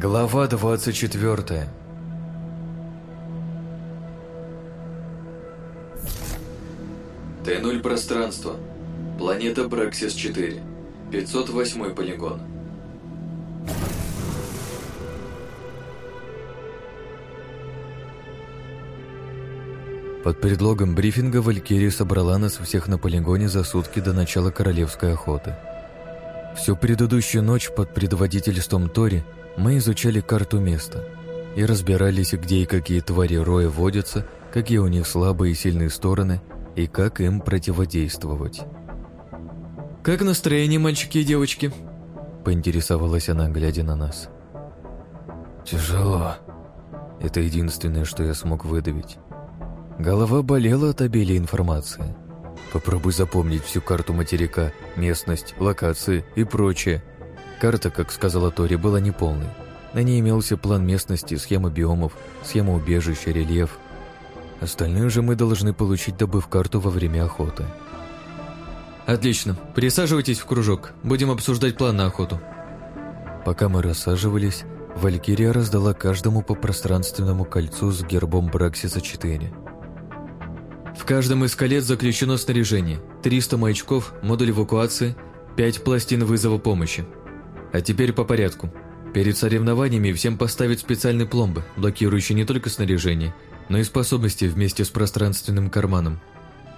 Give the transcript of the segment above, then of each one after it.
Глава 24 Т0 пространство. Планета Браксис-4. 508 полигон. Под предлогом брифинга Валькирия собрала нас всех на полигоне за сутки до начала королевской охоты. Всю предыдущую ночь под предводительством Тори мы изучали карту места и разбирались, где и какие твари роя водятся, какие у них слабые и сильные стороны и как им противодействовать. «Как настроение, мальчики и девочки?» — поинтересовалась она, глядя на нас. «Тяжело. Это единственное, что я смог выдавить. Голова болела от обилия информации. Попробуй запомнить всю карту материка, местность, локации и прочее. Карта, как сказала Тори, была неполной. На ней имелся план местности, схема биомов, схема убежища, рельеф. Остальное же мы должны получить, добыв карту во время охоты. Отлично. Присаживайтесь в кружок. Будем обсуждать план на охоту. Пока мы рассаживались, Валькирия раздала каждому по пространственному кольцу с гербом Браксиса 4. В каждом из колец заключено снаряжение. 300 маячков, модуль эвакуации, 5 пластин вызова помощи. А теперь по порядку. Перед соревнованиями всем поставят специальные пломбы, блокирующие не только снаряжение, но и способности вместе с пространственным карманом.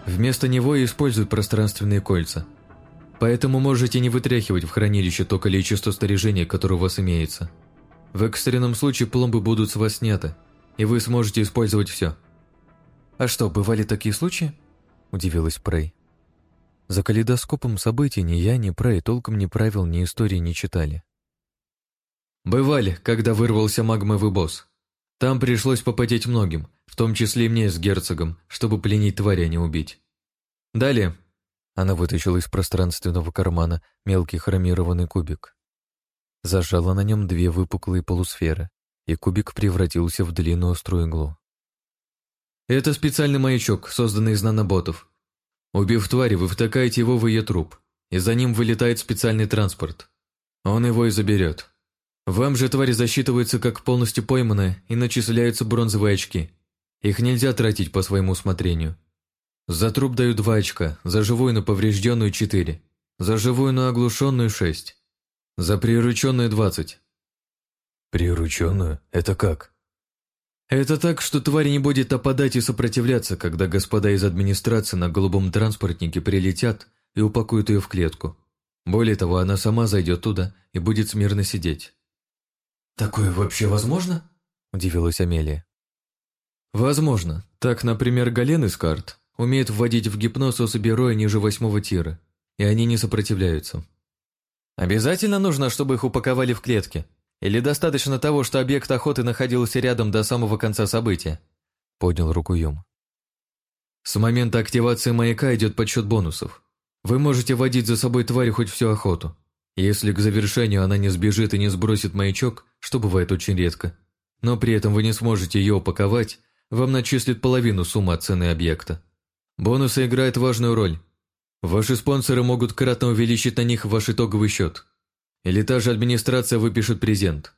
Вместо него используют пространственные кольца. Поэтому можете не вытряхивать в хранилище то количество снаряжения, которое у вас имеется. В экстренном случае пломбы будут с вас сняты, и вы сможете использовать все. «А что, бывали такие случаи?» – удивилась Прей. За калейдоскопом событий ни я, ни Прей толком ни правил, ни истории не читали. Бывали, когда вырвался магмовый босс. Там пришлось попотеть многим, в том числе и мне с герцогом, чтобы пленить тварь, а не убить. Далее. Она вытащила из пространственного кармана мелкий хромированный кубик. Зажала на нем две выпуклые полусферы, и кубик превратился в длинную острую иглу. Это специальный маячок, созданный из наноботов. Убив тварь, вы втыкаете его в ее труп, и за ним вылетает специальный транспорт. Он его и заберет. Вам же тварь засчитывается как полностью пойманная и начисляются бронзовые очки. Их нельзя тратить по своему усмотрению. За труп дают два очка, за живую, но поврежденную – четыре, за живую, но оглушенную – шесть, за прирученную – двадцать. «Прирученную? Это как?» Это так, что тварь не будет нападать и сопротивляться, когда господа из администрации на голубом транспортнике прилетят и упакуют ее в клетку. Более того, она сама зайдет туда и будет смирно сидеть. «Такое вообще возможно?» – удивилась Амелия. «Возможно. Так, например, Гален из карт умеет вводить в гипноз особи роя ниже восьмого тира, и они не сопротивляются. Обязательно нужно, чтобы их упаковали в клетки? Или достаточно того, что объект охоты находился рядом до самого конца события?» – поднял руку Юм. «С момента активации маяка идет подсчет бонусов. Вы можете водить за собой тварь хоть всю охоту. Если к завершению она не сбежит и не сбросит маячок, что бывает очень редко, но при этом вы не сможете ее упаковать, вам начислят половину суммы от цены объекта. Бонусы играют важную роль. Ваши спонсоры могут кратно увеличить на них ваш итоговый счет. Или та же администрация выпишет презент.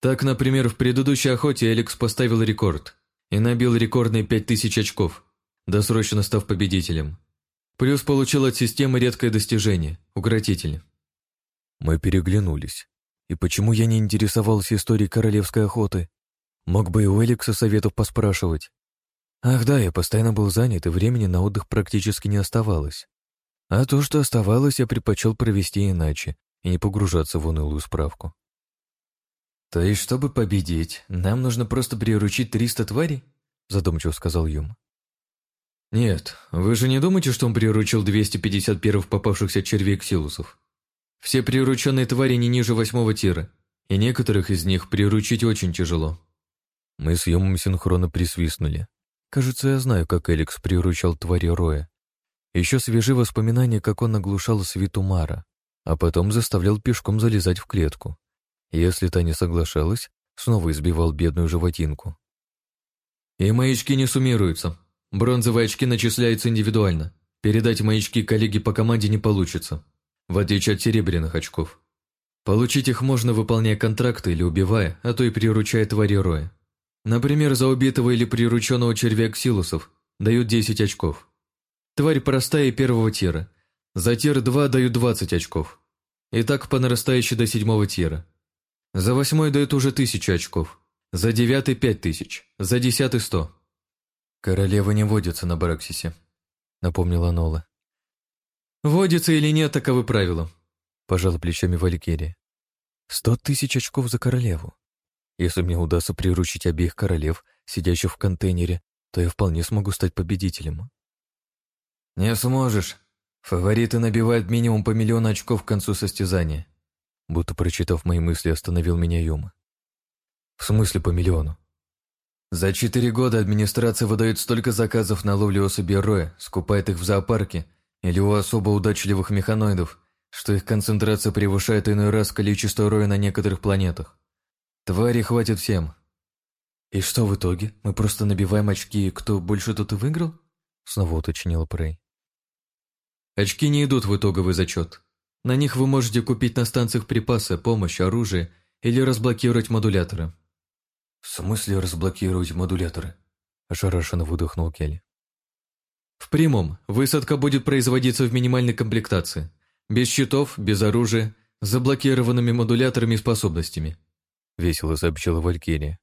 Так, например, в предыдущей охоте Эликс поставил рекорд и набил рекордные 5000 очков, досрочно став победителем. Плюс получил от системы редкое достижение – укротитель. Мы переглянулись. И почему я не интересовался историей королевской охоты? Мог бы и у Эликса советов поспрашивать. Ах да, я постоянно был занят, и времени на отдых практически не оставалось. А то, что оставалось, я предпочел провести иначе и не погружаться в унылую справку. «То есть, чтобы победить, нам нужно просто приручить 300 тварей?» задумчиво сказал Юм. «Нет, вы же не думаете, что он приручил 250 первых попавшихся червей ксилусов? Все прирученные твари не ниже восьмого тира, и некоторых из них приручить очень тяжело. Мы с Йомом синхронно присвистнули. Кажется, я знаю, как Эликс приручал твари Роя. Еще свежи воспоминания, как он оглушал свиту Мара, а потом заставлял пешком залезать в клетку. Если та не соглашалась, снова избивал бедную животинку. И маячки не суммируются. Бронзовые очки начисляются индивидуально. Передать маячки коллеге по команде не получится в отличие от серебряных очков. Получить их можно, выполняя контракты или убивая, а то и приручая твари роя. Например, за убитого или прирученного червя ксилусов дают 10 очков. Тварь простая первого тира. За тир 2 дают 20 очков. И так по нарастающей до седьмого тира. За восьмой дают уже тысячу очков. За девятый – пять тысяч. За десятый – сто. «Королева не водится на Бараксисе», — напомнила Нола. «Водится или нет, таковы правила», — пожала плечами Валькирия. «Сто тысяч очков за королеву. Если мне удастся приручить обеих королев, сидящих в контейнере, то я вполне смогу стать победителем». «Не сможешь. Фавориты набивают минимум по миллиону очков к концу состязания», будто прочитав мои мысли, остановил меня Юма. «В смысле по миллиону?» За четыре года администрация выдает столько заказов на ловлю особей роя, скупает их в зоопарке или у особо удачливых механоидов, что их концентрация превышает иной раз количество роя на некоторых планетах. Твари хватит всем. «И что в итоге? Мы просто набиваем очки, кто больше тут и выиграл?» Снова уточнила Прей. Очки не идут в итоговый зачет. На них вы можете купить на станциях припасы, помощь, оружие или разблокировать модуляторы. «В смысле разблокировать модуляторы?» – ошарашенно выдохнул Келли. «В прямом. Высадка будет производиться в минимальной комплектации. Без щитов, без оружия, с заблокированными модуляторами и способностями», – весело сообщила Валькирия.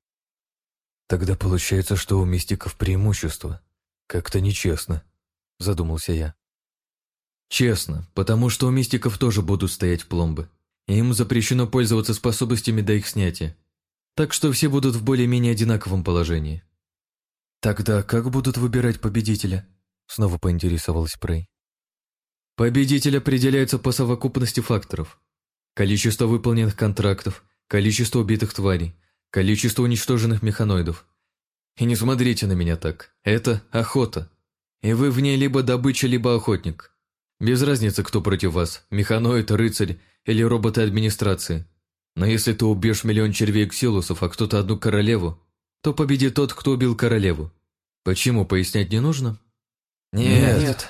«Тогда получается, что у мистиков преимущество. Как-то нечестно», – задумался я. «Честно, потому что у мистиков тоже будут стоять пломбы. Им запрещено пользоваться способностями до их снятия. Так что все будут в более-менее одинаковом положении. «Тогда как будут выбирать победителя?» Снова поинтересовалась Прей. Победитель определяется по совокупности факторов. Количество выполненных контрактов, количество убитых тварей, количество уничтоженных механоидов. И не смотрите на меня так. Это охота. И вы в ней либо добыча, либо охотник. Без разницы, кто против вас, механоид, рыцарь или роботы администрации. Но если ты убьешь миллион червей ксилусов, а кто-то одну королеву, то победит тот, кто убил королеву. Почему, пояснять не нужно? Нет. Нет.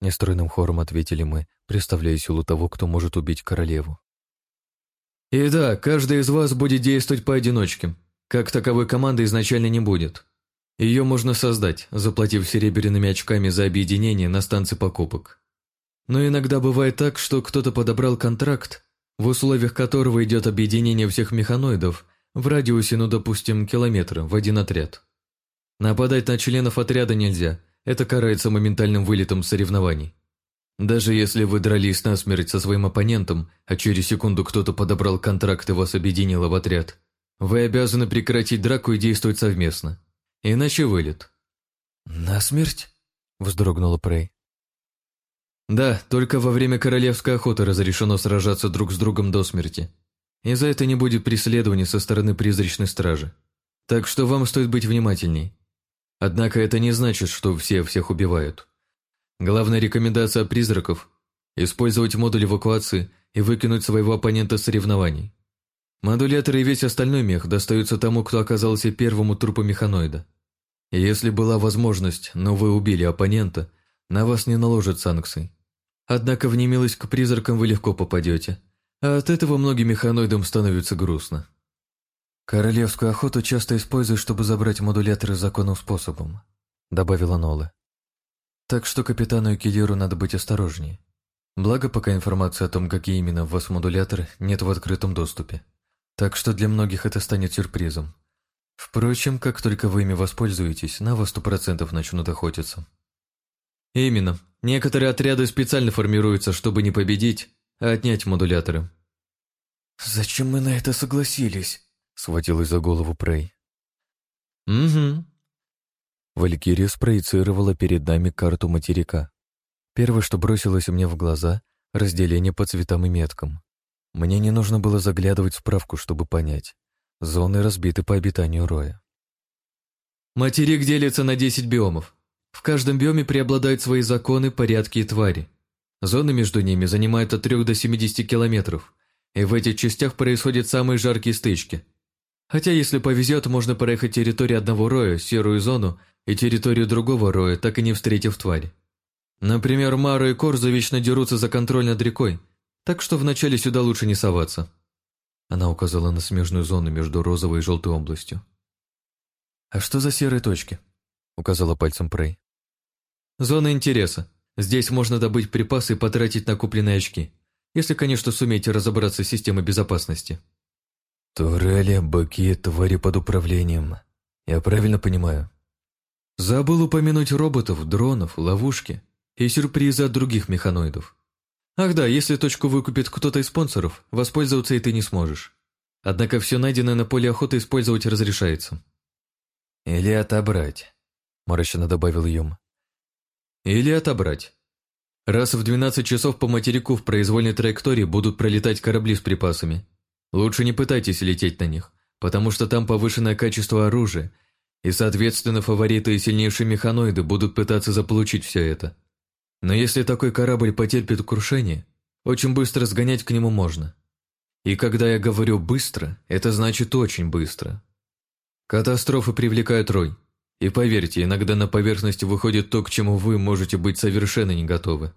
Нестройным хором ответили мы, представляя силу того, кто может убить королеву. И да, каждый из вас будет действовать поодиночке. Как таковой команды изначально не будет. Ее можно создать, заплатив серебряными очками за объединение на станции покупок. Но иногда бывает так, что кто-то подобрал контракт, в условиях которого идет объединение всех механоидов в радиусе, ну, допустим, километра в один отряд. Нападать на членов отряда нельзя, это карается моментальным вылетом соревнований. Даже если вы дрались насмерть со своим оппонентом, а через секунду кто-то подобрал контракт и вас объединил в отряд, вы обязаны прекратить драку и действовать совместно. Иначе вылет. «Насмерть?» – вздрогнула Прей. Да, только во время королевской охоты разрешено сражаться друг с другом до смерти. И за это не будет преследования со стороны призрачной стражи. Так что вам стоит быть внимательней. Однако это не значит, что все всех убивают. Главная рекомендация призраков – использовать модуль эвакуации и выкинуть своего оппонента с соревнований. Модуляторы и весь остальной мех достаются тому, кто оказался первым у трупа механоида. Если была возможность, но вы убили оппонента, на вас не наложат санкций. Однако в немилость к призракам вы легко попадете, а от этого многим механоидам становится грустно. «Королевскую охоту часто используют, чтобы забрать модуляторы законным способом», — добавила Нола. «Так что капитану и киллеру надо быть осторожнее. Благо, пока информация о том, какие именно в вас модуляторы, нет в открытом доступе. Так что для многих это станет сюрпризом. Впрочем, как только вы ими воспользуетесь, на вас сто процентов начнут охотиться». Именно. Некоторые отряды специально формируются, чтобы не победить, а отнять модуляторы. «Зачем мы на это согласились?» — схватилась за голову Прей. «Угу». Валькирия спроецировала перед нами карту материка. Первое, что бросилось мне в глаза — разделение по цветам и меткам. Мне не нужно было заглядывать в справку, чтобы понять. Зоны разбиты по обитанию роя. Материк делится на 10 биомов. В каждом биоме преобладают свои законы, порядки и твари. Зоны между ними занимают от 3 до 70 километров, и в этих частях происходят самые жаркие стычки. Хотя, если повезет, можно проехать территорию одного роя, серую зону, и территорию другого роя, так и не встретив твари. Например, Мару и Корза вечно дерутся за контроль над рекой, так что вначале сюда лучше не соваться. Она указала на смежную зону между розовой и желтой областью. «А что за серые точки?» — указала пальцем Прей. «Зона интереса. Здесь можно добыть припасы и потратить накопленные очки, если, конечно, сумеете разобраться с системой безопасности». «Турели, быки, твари под управлением. Я правильно понимаю?» Забыл упомянуть роботов, дронов, ловушки и сюрпризы от других механоидов. Ах да, если точку выкупит кто-то из спонсоров, воспользоваться и ты не сможешь. Однако все найденное на поле охоты использовать разрешается. «Или отобрать», — мрачно добавил Юм. «Или отобрать. Раз в 12 часов по материку в произвольной траектории будут пролетать корабли с припасами. Лучше не пытайтесь лететь на них, потому что там повышенное качество оружия — и, соответственно, фавориты и сильнейшие механоиды будут пытаться заполучить все это. Но если такой корабль потерпит крушение, очень быстро сгонять к нему можно. И когда я говорю «быстро», это значит очень быстро. Катастрофы привлекают рой. И поверьте, иногда на поверхности выходит то, к чему вы можете быть совершенно не готовы.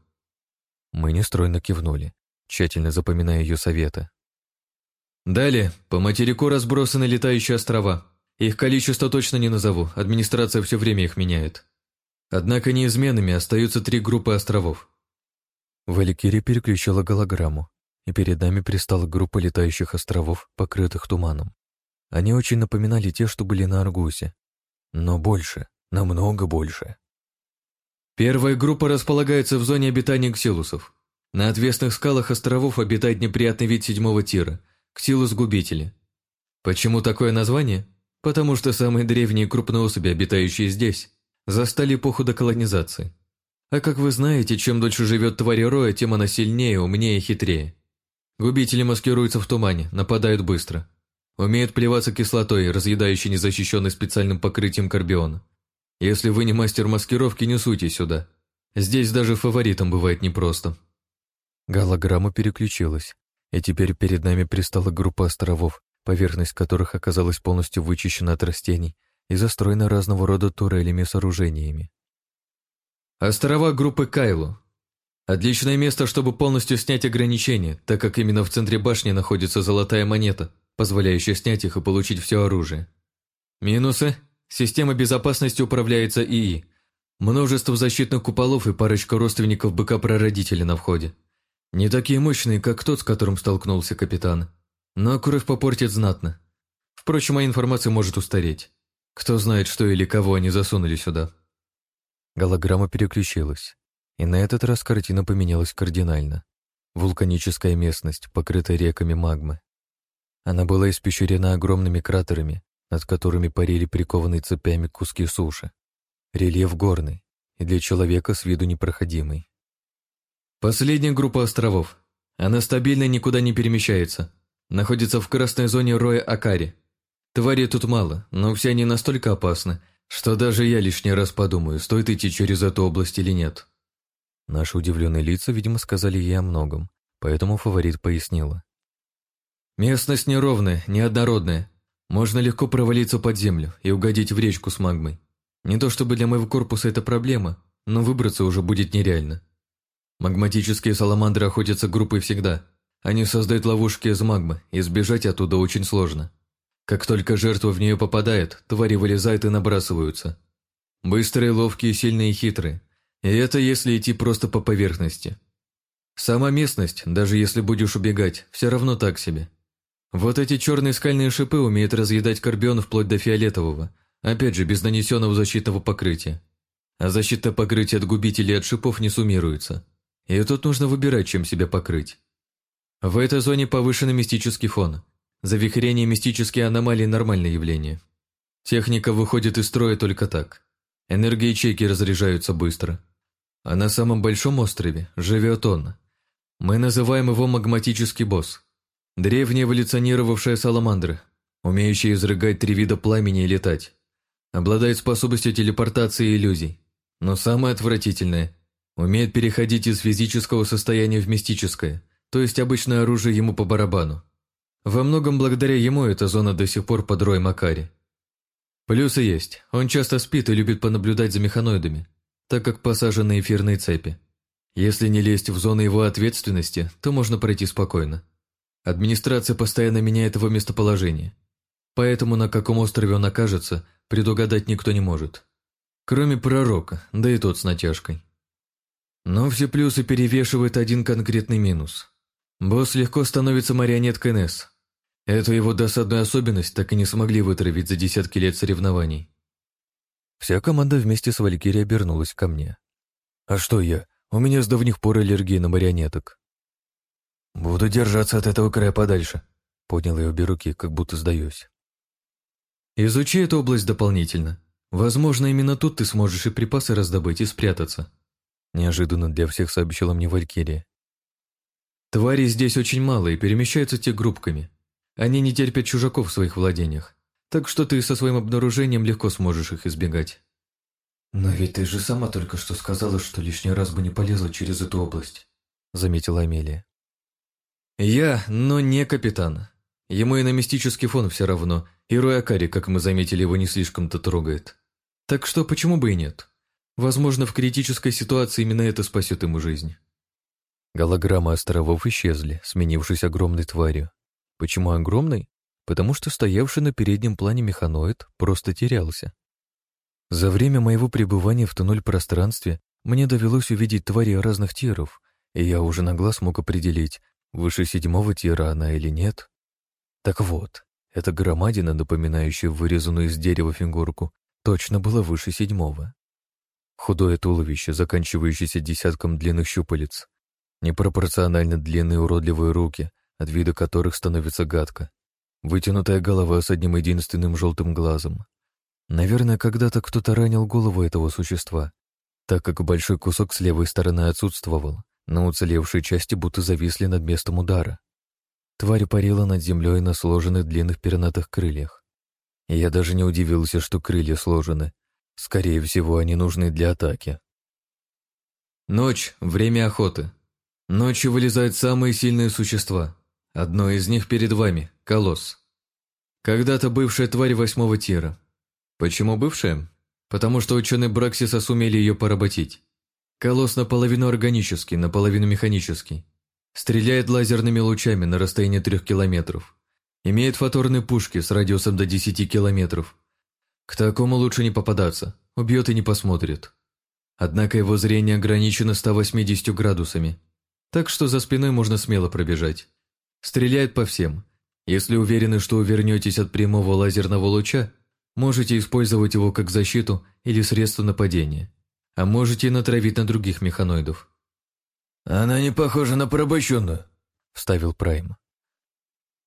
Мы нестройно кивнули, тщательно запоминая ее советы. Далее, по материку разбросаны летающие острова, их количество точно не назову, администрация все время их меняет. Однако неизменными остаются три группы островов. Валикирия переключила голограмму, и перед нами пристала группа летающих островов, покрытых туманом. Они очень напоминали те, что были на Аргусе. Но больше, намного больше. Первая группа располагается в зоне обитания ксилусов. На отвесных скалах островов обитает неприятный вид седьмого тира – ксилус-губители. Почему такое название? Потому что самые древние крупные особи, обитающие здесь, застали эпоху деколонизации. А как вы знаете, чем дольше живет тварь роя, тем она сильнее, умнее и хитрее. Губители маскируются в тумане, нападают быстро. Умеют плеваться кислотой, разъедающей незащищенный специальным покрытием карбиона. Если вы не мастер маскировки, не суйте сюда. Здесь даже фаворитам бывает непросто. Голограмма переключилась, и теперь перед нами пристала группа островов, поверхность которых оказалась полностью вычищена от растений и застроена разного рода турелями и сооружениями. Острова группы Кайлу. Отличное место, чтобы полностью снять ограничения, так как именно в центре башни находится золотая монета, позволяющая снять их и получить все оружие. Минусы. Система безопасности управляется ИИ. Множество защитных куполов и парочка родственников быка-прародителя на входе. Не такие мощные, как тот, с которым столкнулся капитан. Но кровь попортит знатно. Впрочем, моя информация может устареть. Кто знает, что или кого они засунули сюда. Голограмма переключилась, и на этот раз картина поменялась кардинально. Вулканическая местность, покрытая реками магмы. Она была испещрена огромными кратерами, над которыми парили прикованные цепями куски суши. Рельеф горный и для человека с виду непроходимый. Последняя группа островов. Она стабильно никуда не перемещается, находится в красной зоне роя Акари. Тварей тут мало, но все они настолько опасны, что даже я лишний раз подумаю, стоит идти через эту область или нет. Наши удивленные лица, видимо, сказали ей о многом, поэтому фаворит пояснила. Местность неровная, неоднородная. Можно легко провалиться под землю и угодить в речку с магмой. Не то чтобы для моего корпуса это проблема, но выбраться уже будет нереально. Магматические саламандры охотятся группой всегда, они создают ловушки из магмы, и сбежать оттуда очень сложно. Как только жертва в нее попадает, твари вылезают и набрасываются. Быстрые, ловкие, сильные и хитрые. И это если идти просто по поверхности. Сама местность, даже если будешь убегать, все равно так себе. Вот эти черные скальные шипы умеют разъедать карбион вплоть до фиолетового, опять же, без нанесенного защитного покрытия. А защита покрытия от губителей от шипов не суммируется. И тут нужно выбирать, чем себя покрыть. В этой зоне повышенный мистический фон. Завихрение мистические аномалии – нормальное явление. Техника выходит из строя только так. Энергии ячейки разряжаются быстро. А на самом большом острове живет он. Мы называем его магматический босс. Древняя эволюционировавшая саламандра, умеющая изрыгать три вида пламени и летать. Обладает способностью телепортации и иллюзий. Но самое отвратительное – умеет переходить из физического состояния в мистическое – то есть обычное оружие ему по барабану. Во многом благодаря ему эта зона до сих пор под роем Акари. Плюсы есть. Он часто спит и любит понаблюдать за механоидами, так как посажены эфирные цепи. Если не лезть в зону его ответственности, то можно пройти спокойно. Администрация постоянно меняет его местоположение. Поэтому на каком острове он окажется, предугадать никто не может. Кроме пророка, да и тот с натяжкой. Но все плюсы перевешивают один конкретный минус. Босс легко становится марионеткой НС. Эту его досадную особенность так и не смогли вытравить за десятки лет соревнований. Вся команда вместе с Валькирией обернулась ко мне. «А что я? У меня с давних пор аллергия на марионеток». «Буду держаться от этого края подальше», — поднял я обе руки, как будто сдаюсь. «Изучи эту область дополнительно. Возможно, именно тут ты сможешь и припасы раздобыть, и спрятаться», — неожиданно для всех сообщила мне Валькирия. «Тварей здесь очень мало и перемещаются те группками. Они не терпят чужаков в своих владениях, так что ты со своим обнаружением легко сможешь их избегать». «Но ведь ты же сама только что сказала, что лишний раз бы не полезла через эту область», — заметила Амелия. «Я, но не капитан. Ему и на мистический фон все равно, и Рой Акари, как мы заметили, его не слишком-то трогает. Так что почему бы и нет? Возможно, в критической ситуации именно это спасет ему жизнь». Голограммы островов исчезли, сменившись огромной тварью. Почему огромной? Потому что стоявший на переднем плане механоид просто терялся. За время моего пребывания в туннель-пространстве мне довелось увидеть твари разных тиров, и я уже на глаз мог определить, выше седьмого тира она или нет. Так вот, эта громадина, напоминающая вырезанную из дерева фигурку, точно была выше седьмого. Худое туловище, заканчивающееся десятком длинных щупалец, непропорционально длинные уродливые руки, от вида которых становится гадко, вытянутая голова с одним единственным желтым глазом, Наверное, когда-то кто-то ранил голову этого существа, так как большой кусок с левой стороны отсутствовал, но уцелевшие части будто зависли над местом удара. Тварь парила над землей на сложенных длинных пернатых крыльях. Я даже не удивился, что крылья сложены. Скорее всего, они нужны для атаки. Ночь — время охоты. Ночью вылезают самые сильные существа. Одно из них перед вами — колосс. Когда-то бывшая тварь восьмого тира, Почему бывшая? Потому что ученые Браксиса сумели ее поработить. Колосс наполовину органический, наполовину механический. Стреляет лазерными лучами на расстоянии трех километров. Имеет фоторные пушки с радиусом до 10 километров. К такому лучше не попадаться, убьет и не посмотрит. Однако его зрение ограничено 180 градусами, так что за спиной можно смело пробежать. Стреляет по всем. Если уверены, что увернетесь от прямого лазерного луча, Можете использовать его как защиту или средство нападения, а можете натравить на других механоидов. «Она не похожа на порабощенную», — вставил Прайм.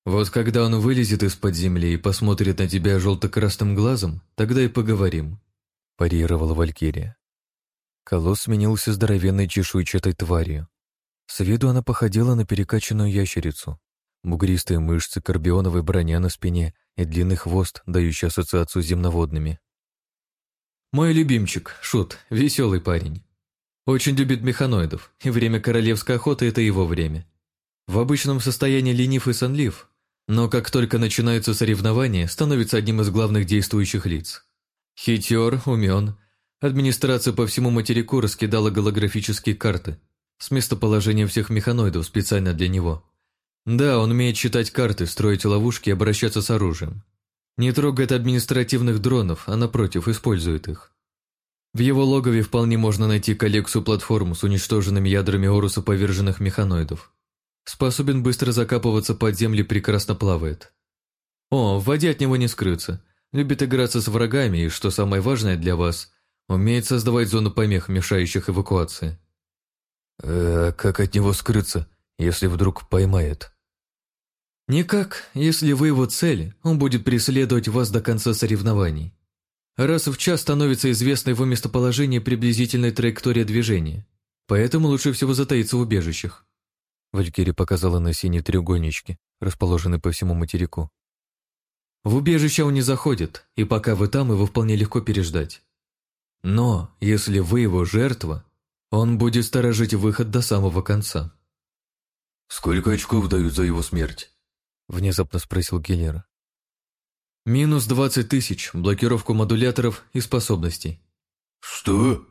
«Вот когда он вылезет из-под земли и посмотрит на тебя желто-красным глазом, тогда и поговорим», — парировала Валькирия. Колосс сменился здоровенной чешуйчатой тварью. С виду она походила на перекачанную ящерицу. Бугристые мышцы, карбионовая броня на спине и длинный хвост, дающий ассоциацию с земноводными. Мой любимчик, Шут, веселый парень. Очень любит механоидов, и время королевской охоты – это его время. В обычном состоянии ленив и сонлив, но как только начинаются соревнования, становится одним из главных действующих лиц. Хитер, умен. Администрация по всему материку раскидала голографические карты с местоположением всех механоидов специально для него. Да, он умеет читать карты, строить ловушки и обращаться с оружием. Не трогает административных дронов, а напротив, использует их. В его логове вполне можно найти коллекцию платформ с уничтоженными ядрами Оруса поверженных механоидов. Способен быстро закапываться под землю прекрасно плавает. О, в воде от него не скрыться. Любит играться с врагами и, что самое важное для вас, умеет создавать зону помех, мешающих эвакуации. «Э, как от него скрыться, если вдруг поймает?» Никак, если вы его цель, он будет преследовать вас до конца соревнований. Раз в час становится известно его местоположение и приблизительная траектория движения, поэтому лучше всего затаиться в убежищах. Валькирия показала на синие треугольнички, расположенные по всему материку. В убежище он не заходит, и пока вы там, его вполне легко переждать. Но, если вы его жертва, он будет сторожить выход до самого конца. «Сколько очков дают за его смерть?» Внезапно спросил Геллера. Минус двадцать тысяч, блокировку модуляторов и способностей. Что?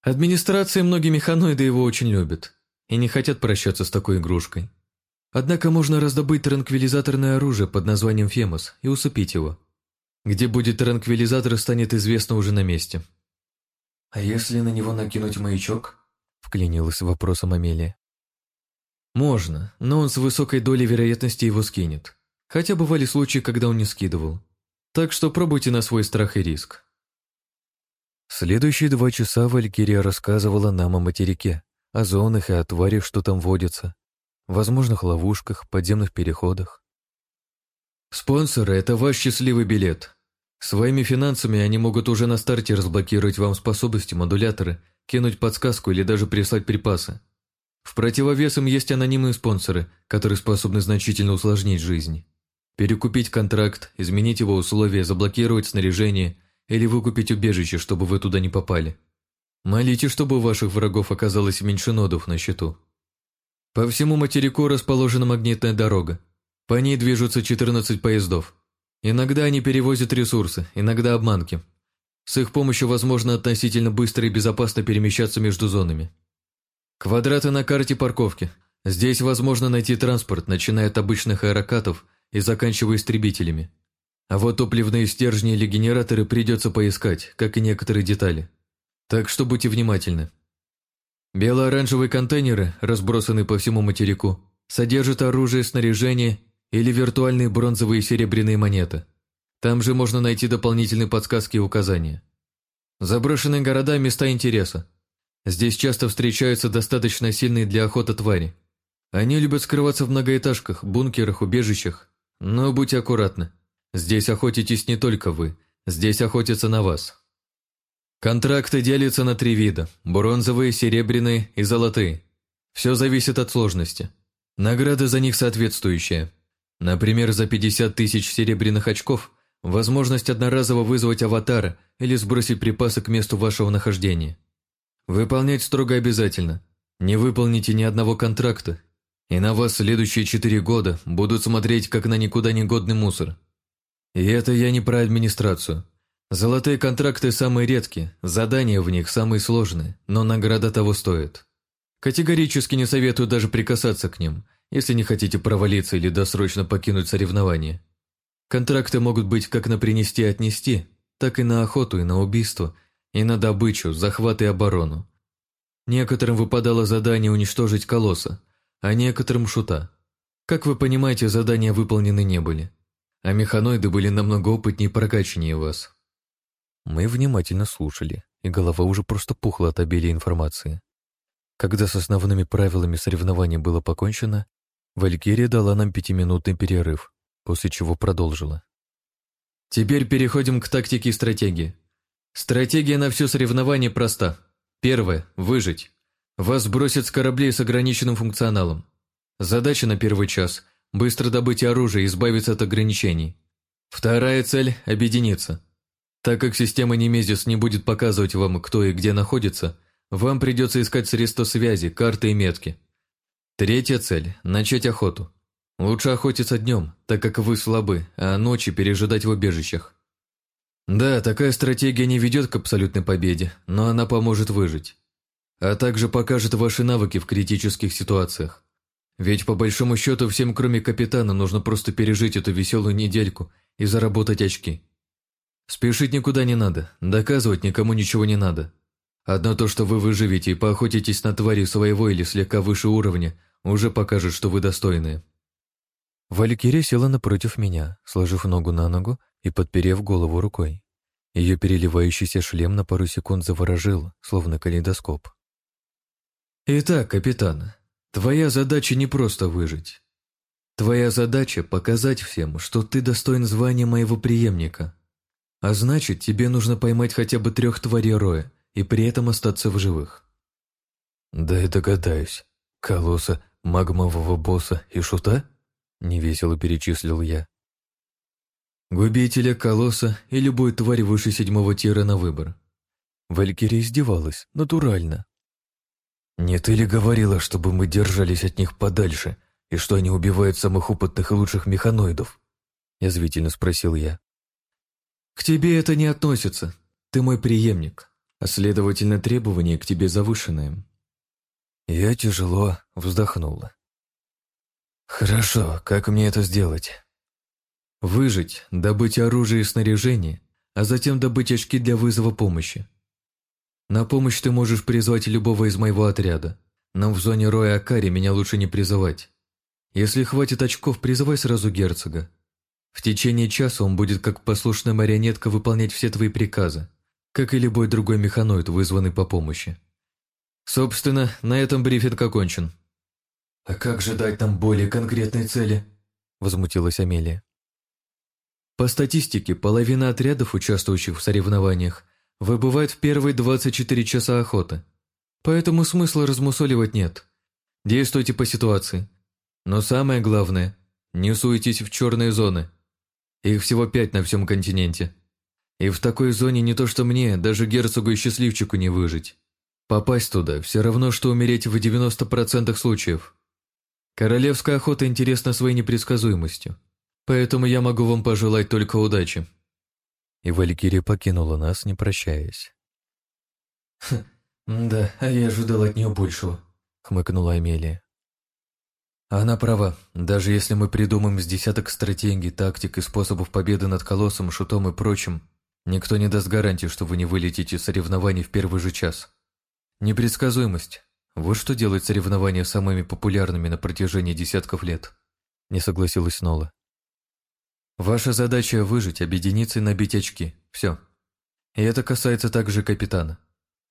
Администрация и многие механоиды его очень любят и не хотят прощаться с такой игрушкой. Однако можно раздобыть транквилизаторное оружие под названием Фемос и усыпить его. Где будет транквилизатор, станет известно уже на месте. «А если на него накинуть маячок?» — вклинилась вопросом Амелия. «Можно, но он с высокой долей вероятности его скинет. Хотя бывали случаи, когда он не скидывал. Так что пробуйте на свой страх и риск». Следующие два часа Валькирия рассказывала нам о материке, о зонах и о тварях, что там водятся, возможных ловушках, подземных переходах. Спонсоры — это ваш счастливый билет. Своими финансами они могут уже на старте разблокировать вам способности, модуляторы, кинуть подсказку или даже прислать припасы. В противовес им есть анонимные спонсоры, которые способны значительно усложнить жизнь. Перекупить контракт, изменить его условия, заблокировать снаряжение или выкупить убежище, чтобы вы туда не попали. Молите, чтобы у ваших врагов оказалось меньше нодов на счету. По всему материку расположена магнитная дорога. По ней движутся 14 поездов. Иногда они перевозят ресурсы, иногда обманки. С их помощью возможно относительно быстро и безопасно перемещаться между зонами. Квадраты на карте парковки. Здесь возможно найти транспорт, начиная от обычных аэрокатов и заканчивая истребителями. А вот топливные стержни или генераторы придется поискать, как и некоторые детали. Так что будьте внимательны. Бело-оранжевые контейнеры, разбросанные по всему материку, содержат оружие, снаряжение или виртуальные бронзовые и серебряные монеты. Там же можно найти дополнительные подсказки и указания. Заброшенные города – места интереса. Здесь часто встречаются достаточно сильные для охоты твари. Они любят скрываться в многоэтажках, бункерах, убежищах. Но будьте аккуратны. Здесь охотитесь не только вы, здесь охотятся на вас. Контракты делятся на три вида – бронзовые, серебряные и золотые. Все зависит от сложности. Награда за них соответствующая. Например, за 50 тысяч серебряных очков – возможность одноразово вызвать аватара или сбросить припасы к месту вашего нахождения. Выполнять строго обязательно. Не выполните ни одного контракта, и на вас следующие четыре года будут смотреть, как на никуда не годный мусор. И это я не про администрацию. Золотые контракты самые редкие, задания в них самые сложные, но награда того стоит. Категорически не советую даже прикасаться к ним – если не хотите провалиться или досрочно покинуть соревнование. Контракты могут быть как на принести и отнести, так и на охоту и на убийство, и на добычу, захват и оборону. Некоторым выпадало задание уничтожить колосса, а некоторым шута. Как вы понимаете, задания выполнены не были, а механоиды были намного опытнее и прокачаннее вас. Мы внимательно слушали, и голова уже просто пухла от обилия информации. Когда с основными правилами соревнования было покончено, Валькирия дала нам пятиминутный перерыв, после чего продолжила. Теперь переходим к тактике и стратегии. Стратегия на все соревнование проста. Первое – выжить. Вас бросят с кораблей с ограниченным функционалом. Задача на первый час – быстро добыть оружие и избавиться от ограничений. Вторая цель – объединиться. Так как система Немезис не будет показывать вам, кто и где находится, вам придется искать средства связи, карты и метки. Третья цель – начать охоту. Лучше охотиться днем, так как вы слабы, а ночи пережидать в убежищах. Да, такая стратегия не ведет к абсолютной победе, но она поможет выжить. А также покажет ваши навыки в критических ситуациях. Ведь по большому счету всем, кроме капитана, нужно просто пережить эту веселую недельку и заработать очки. Спешить никуда не надо, доказывать никому ничего не надо. Одно то, что вы выживете и поохотитесь на твари своего или слегка выше уровня, уже покажет, что вы достойны. Валькирия села напротив меня, сложив ногу на ногу и подперев голову рукой. Ее переливающийся шлем на пару секунд заворожил, словно калейдоскоп. «Итак, капитан, твоя задача не просто выжить. Твоя задача — показать всем, что ты достоин звания моего преемника. А значит, тебе нужно поймать хотя бы трех тварей роя и при этом остаться в живых». «Да я догадаюсь. Колосса, магмового босса и шута?» — невесело перечислил я. «Губителя, колосса и любой тварь выше седьмого тира на выбор». Валькирия издевалась, натурально. «Не ты ли говорила, чтобы мы держались от них подальше, и что они убивают самых опытных и лучших механоидов?» — язвительно спросил я. «К тебе это не относится. Ты мой преемник. а следовательно, требования к тебе завышенные. Я тяжело вздохнула. Хорошо, как мне это сделать? Выжить, добыть оружие и снаряжение, а затем добыть очки для вызова помощи. На помощь ты можешь призвать любого из моего отряда. Нам в зоне Роя Акари меня лучше не призывать. Если хватит очков, призывай сразу герцога. В течение часа он будет как послушная марионетка выполнять все твои приказы, как и любой другой механоид, вызванный по помощи. Собственно, на этом брифинг окончен. «А как же дать нам более конкретные цели?» – возмутилась Амелия. По статистике, половина отрядов, участвующих в соревнованиях, выбывает в первые 24 часа охоты. Поэтому смысла размусоливать нет. Действуйте по ситуации. Но самое главное – не суетись в черные зоны. Их всего пять на всем континенте. И в такой зоне не то что мне, даже герцогу и счастливчику не выжить. Попасть туда – все равно, что умереть в 90% случаев. Королевская охота интересна своей непредсказуемостью, поэтому я могу вам пожелать только удачи». И Валькирия покинула нас, не прощаясь. «Хм, «Да, а я ожидал от нее большего», — хмыкнула Амелия. Она права. Даже если мы придумаем с десяток стратегий, тактик и способов победы над колоссом, шутом и прочим, никто не даст гарантии, что вы не вылетите из соревнований в первый же час. Непредсказуемость. Вот что делает соревнования самыми популярными на протяжении десятков лет. Не согласилась Нола. Ваша задача выжить, объединиться и набить очки. Все. И это касается также капитана.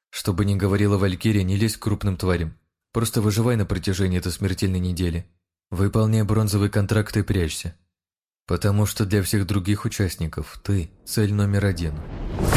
Чтобы не говорила Валькирия, не лезь к крупным тварям. Просто выживай на протяжении этой смертельной недели. Выполняй бронзовый контракт и прячься. Потому что для всех других участников ты – цель номер один –